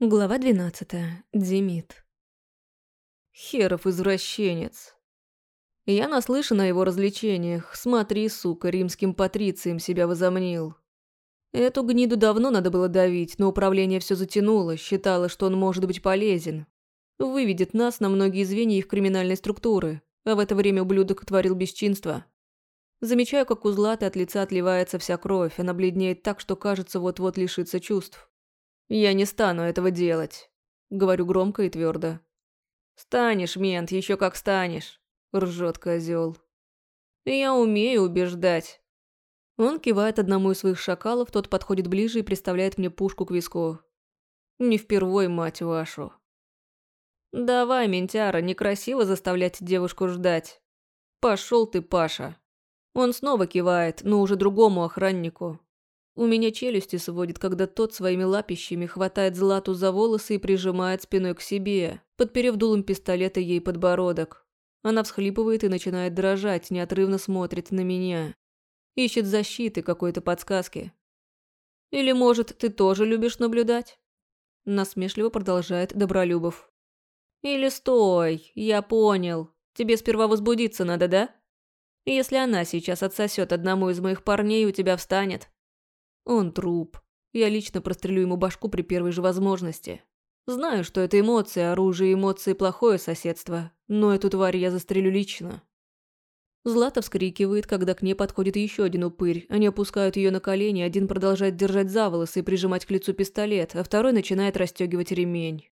Глава 12. Демид. Херов извращенец. Я наслышан о его развлечениях. Смотри, сука, римским патрицием себя возомнил. Эту гниду давно надо было давить, но управление все затянуло, считало, что он может быть полезен. Выведет нас на многие звенья их криминальной структуры, а в это время ублюдок творил бесчинство. Замечаю, как у Златы от лица отливается вся кровь, она бледнеет так, что кажется вот-вот лишится чувств. «Я не стану этого делать», — говорю громко и твердо. «Станешь, мент, еще как станешь», — ржет козел. «Я умею убеждать». Он кивает одному из своих шакалов, тот подходит ближе и приставляет мне пушку к виску. «Не впервой, мать вашу». «Давай, ментяра, некрасиво заставлять девушку ждать. Пошел ты, Паша». Он снова кивает, но уже другому охраннику. У меня челюсти сводит, когда тот своими лапищами хватает Злату за волосы и прижимает спиной к себе, подперев дулом пистолета ей подбородок. Она всхлипывает и начинает дрожать, неотрывно смотрит на меня. Ищет защиты, какой-то подсказки. «Или, может, ты тоже любишь наблюдать?» Насмешливо продолжает Добролюбов. «Или стой, я понял. Тебе сперва возбудиться надо, да? Если она сейчас отсосет одному из моих парней, у тебя встанет. Он труп. Я лично прострелю ему башку при первой же возможности. Знаю, что это эмоции, оружие, эмоции – плохое соседство, но эту тварь я застрелю лично. Злата вскрикивает, когда к ней подходит еще один упырь. Они опускают ее на колени, один продолжает держать за волосы и прижимать к лицу пистолет, а второй начинает расстегивать ремень.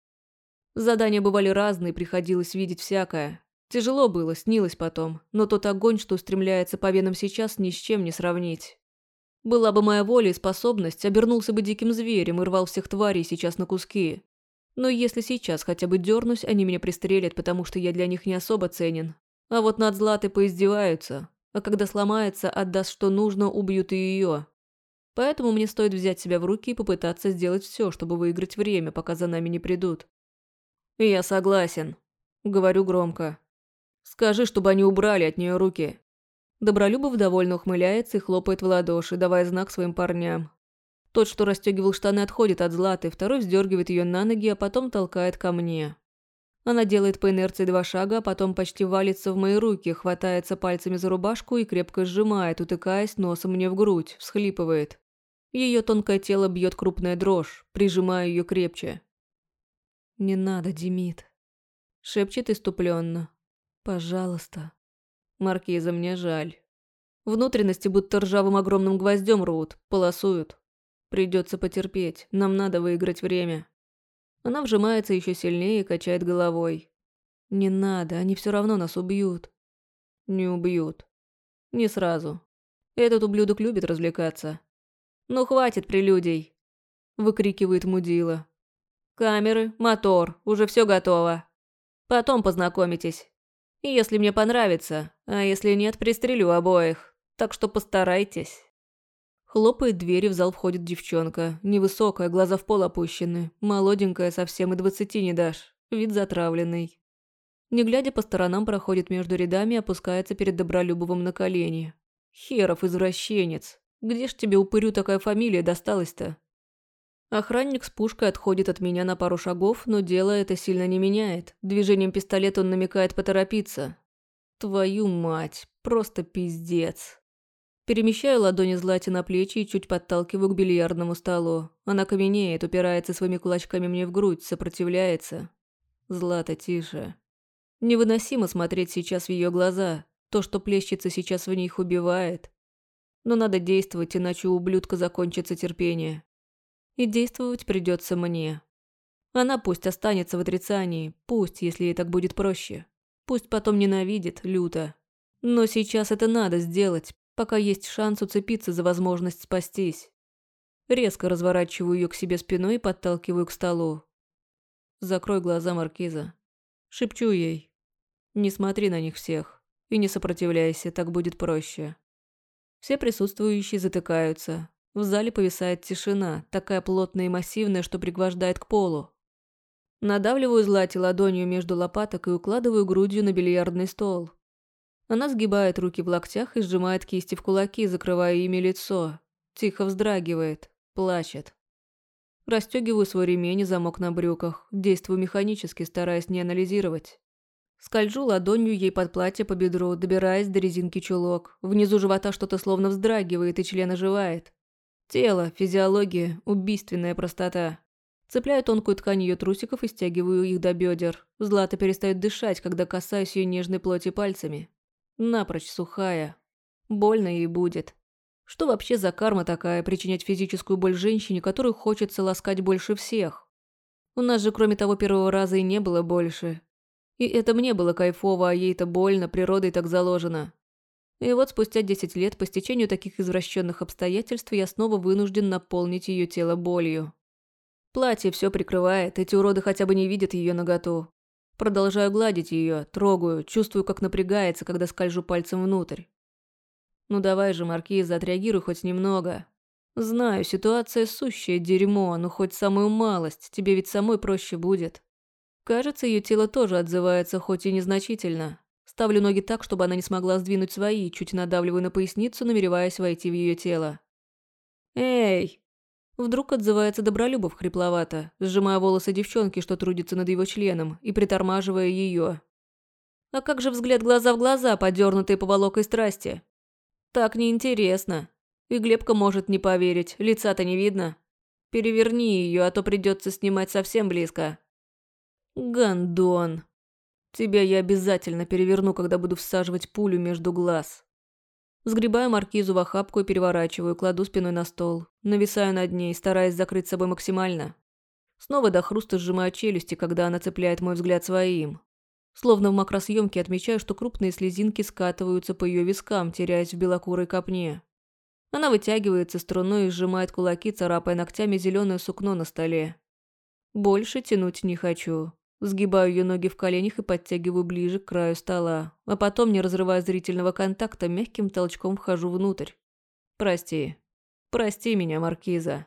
Задания бывали разные, приходилось видеть всякое. Тяжело было, снилось потом, но тот огонь, что устремляется по венам сейчас, ни с чем не сравнить. Была бы моя воля и способность, обернулся бы диким зверем и рвал всех тварей сейчас на куски. Но если сейчас хотя бы дернусь, они меня пристрелят, потому что я для них не особо ценен. А вот над Златой поиздеваются, а когда сломается, отдаст что нужно, убьют и ее. Поэтому мне стоит взять себя в руки и попытаться сделать все, чтобы выиграть время, пока за нами не придут. «Я согласен», — говорю громко. «Скажи, чтобы они убрали от нее руки. Добролюбов довольно ухмыляется и хлопает в ладоши, давая знак своим парням. Тот, что расстегивал штаны, отходит от Златы, второй вздергивает ее на ноги, а потом толкает ко мне. Она делает по инерции два шага, а потом почти валится в мои руки, хватается пальцами за рубашку и крепко сжимает, утыкаясь носом мне в грудь, всхлипывает. Ее тонкое тело бьет крупная дрожь, прижимаю ее крепче. «Не надо, Демид», — шепчет иступленно. «Пожалуйста». Маркиза мне жаль. Внутренности будто ржавым огромным гвоздем рвут, полосуют. Придется потерпеть, нам надо выиграть время. Она вжимается еще сильнее и качает головой. Не надо, они все равно нас убьют. Не убьют. Не сразу. Этот ублюдок любит развлекаться. «Ну хватит прелюдий!» – выкрикивает мудила. «Камеры, мотор, уже все готово. Потом познакомитесь. Если мне понравится, а если нет, пристрелю обоих. Так что постарайтесь. Хлопает дверь, и в зал входит девчонка. Невысокая, глаза в пол опущены. Молоденькая, совсем и двадцати не дашь. Вид затравленный. Не глядя по сторонам, проходит между рядами и опускается перед Добролюбовым на колени. Херов, извращенец. Где ж тебе, упырю, такая фамилия досталась-то? Охранник с пушкой отходит от меня на пару шагов, но дело это сильно не меняет. Движением пистолета он намекает поторопиться. Твою мать, просто пиздец. Перемещаю ладони Злати на плечи и чуть подталкиваю к бильярдному столу. Она каменеет, упирается своими кулачками мне в грудь, сопротивляется. Злата, тише. Невыносимо смотреть сейчас в ее глаза. То, что плещется сейчас в них, убивает. Но надо действовать, иначе у ублюдка закончится терпение. И действовать придется мне. Она пусть останется в отрицании, пусть, если ей так будет проще. Пусть потом ненавидит, люто. Но сейчас это надо сделать, пока есть шанс уцепиться за возможность спастись. Резко разворачиваю ее к себе спиной и подталкиваю к столу. Закрой глаза, Маркиза. Шепчу ей. Не смотри на них всех. И не сопротивляйся, так будет проще. Все присутствующие затыкаются, в зале повисает тишина, такая плотная и массивная, что пригвождает к полу. Надавливаю Злате ладонью между лопаток и укладываю грудью на бильярдный стол. Она сгибает руки в локтях и сжимает кисти в кулаки, закрывая ими лицо. Тихо вздрагивает, плачет. Растёгиваю свой ремень и замок на брюках, действую механически, стараясь не анализировать. Скольжу ладонью ей под платье по бедру, добираясь до резинки чулок. Внизу живота что-то словно вздрагивает и член оживает. Тело, физиология, убийственная простота. Цепляю тонкую ткань ее трусиков и стягиваю их до бедер. Злата перестает дышать, когда касаюсь ее нежной плоти пальцами. Напрочь сухая. Больно ей будет. Что вообще за карма такая, причинять физическую боль женщине, которую хочется ласкать больше всех? У нас же кроме того первого раза и не было больше. И это мне было кайфово, а ей-то больно, природой так заложено. И вот спустя 10 лет, по стечению таких извращенных обстоятельств, я снова вынужден наполнить ее тело болью. Платье все прикрывает, эти уроды хотя бы не видят ее наготу. Продолжаю гладить ее, трогаю, чувствую, как напрягается, когда скольжу пальцем внутрь. Ну давай же, Маркиза, отреагируй хоть немного. Знаю, ситуация сущее дерьмо, но хоть самую малость, тебе ведь самой проще будет. Кажется, ее тело тоже отзывается, хоть и незначительно. Ставлю ноги так, чтобы она не смогла сдвинуть свои, чуть надавливаю на поясницу, намереваясь войти в ее тело. «Эй!» Вдруг отзывается Добролюбов хрипловато, сжимая волосы девчонки, что трудится над его членом, и притормаживая ее. А как же взгляд глаза в глаза, подернутые поволокой страсти? Так неинтересно. И Глебка может не поверить, лица-то не видно. Переверни ее, а то придется снимать совсем близко. Гандон. Тебя я обязательно переверну, когда буду всаживать пулю между глаз. Сгребаю маркизу в охапку и переворачиваю, кладу спиной на стол. Нависаю над ней, стараясь закрыть собой максимально. Снова до хруста сжимаю челюсти, когда она цепляет мой взгляд своим. Словно в макросъемке отмечаю, что крупные слезинки скатываются по ее вискам, теряясь в белокурой копне. Она вытягивается струной и сжимает кулаки, царапая ногтями зеленое сукно на столе. Больше тянуть не хочу. Сгибаю ее ноги в коленях и подтягиваю ближе к краю стола, а потом, не разрывая зрительного контакта, мягким толчком вхожу внутрь. Прости. Прости меня, Маркиза.